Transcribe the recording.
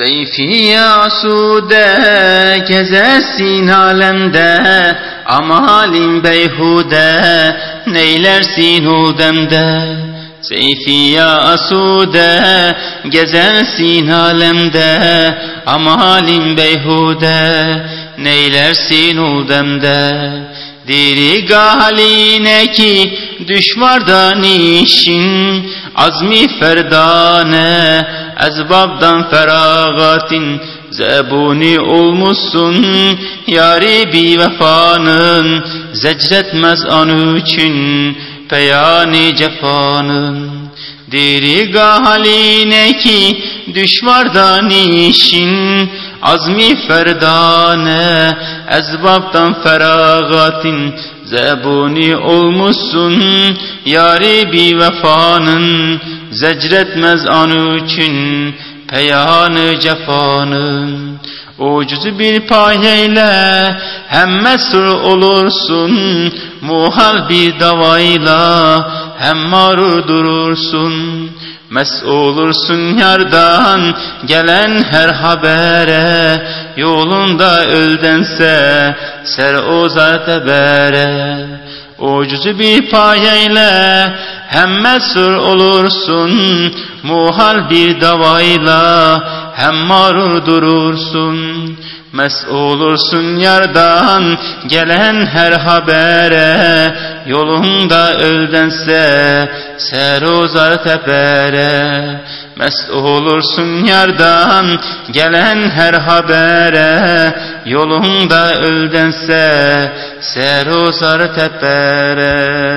Seyfi asude gezersin alemde. Amalin beyhude neylersin o demde? Seyfi asude gezersin alemde. Amalin beyhude neylersin o demde? Diri galine ki düşvardan işin Azmi ferdane Ezbabdan feragatin Zebuni olmuşsun. Yari bir vefanın Zecretmez an için Peyani cefanın. Diri haline ki düşvardan işin Azmi ferdane Ezbabdan feragatin Zebuni olmuşsun. Yari bir vefanın Zecretmez an için Peyanı cefanın Ucuz bir payeyle hem mesur olursun Muhal bir davayla hem marur durursun. Mes olursun yardan gelen her habere Yolunda öldense ser ozar tebere Ucuz bir payeyle hem mesur olursun Muhal bir davayla hem marur durursun. Mes olursun yardan gelen her habere Yolunda öldense ser uzar tepere. Mest olursun yardan gelen her habere. Yolunda öldense ser uzar tepere